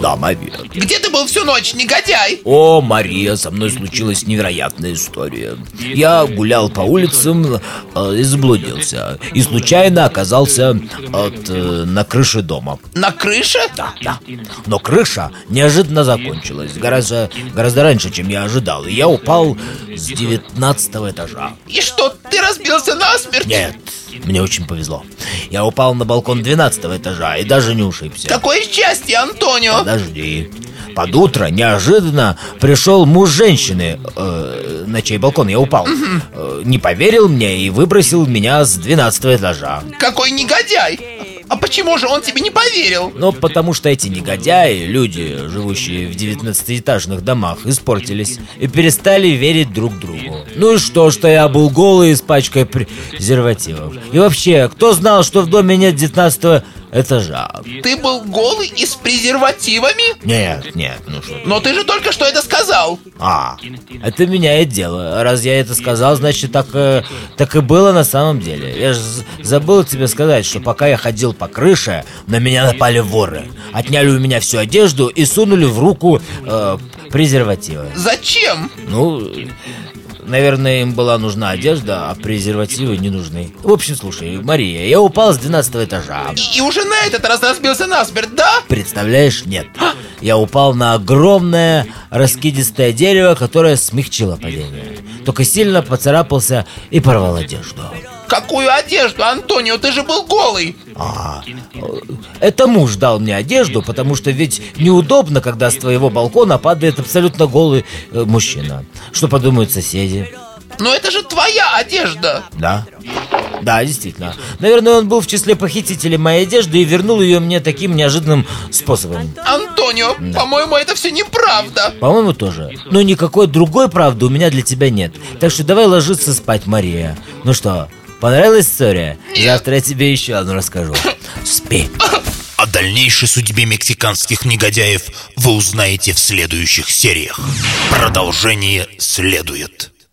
Да, Мария. где ты был всю ночь, негодяй? О, Мария, со мной случилась невероятная история. Я гулял по улицам э, и заблудился. И случайно оказался от, э, на крыше дома. На крыше? Да, да. Но крыша неожиданно закончилась. Гораздо, гораздо раньше, чем я ожидал. И я упал с 19 этажа. И что, ты разбился насмерть? Нет, мне очень повезло. Я упал на балкон 12 этажа и даже не ушибся. Какое счастье, Антонио! Подожди. Под утро неожиданно пришел муж женщины, э, на чей балкон я упал. Э, не поверил мне и выбросил меня с 12 этажа. Какой негодяй! А почему же он тебе не поверил? Но потому что эти негодяи, люди, живущие в 19-этажных домах, испортились и перестали верить друг другу. Ну и что, что я был голый с пачкой презервативов? И вообще, кто знал, что в доме нет 19 этажа? Ты был голый и с презервативами? Нет, нет, ну что. Но ты же только что это сказал. А, это меняет дело. Раз я это сказал, значит так, э, так и было на самом деле. Я же забыл тебе сказать, что пока я ходил по крыше, на меня напали воры. Отняли у меня всю одежду и сунули в руку э, презервативы. Зачем? Ну, наверное, им была нужна одежда, а презервативы не нужны. В общем, слушай, Мария, я упал с 12 этажа. И, и уже на этот раз разбился насмерть, да? Представляешь, нет. Я упал на огромное раскидистое дерево, которое смягчило падение. Только сильно поцарапался и порвал одежду. Какую одежду, Антонио? Ты же был голый. А, это муж дал мне одежду, потому что ведь неудобно, когда с твоего балкона падает абсолютно голый э, мужчина. Что подумают соседи? Но это же твоя одежда. Да? Да, действительно. Наверное, он был в числе похитителей моей одежды и вернул ее мне таким неожиданным способом. Антонио, по-моему, это все неправда. По-моему, тоже. Но никакой другой правды у меня для тебя нет. Так что давай ложиться спать, Мария. Ну что, понравилась история? Завтра я тебе еще одну расскажу. Спи. О дальнейшей судьбе мексиканских негодяев вы узнаете в следующих сериях. Продолжение следует.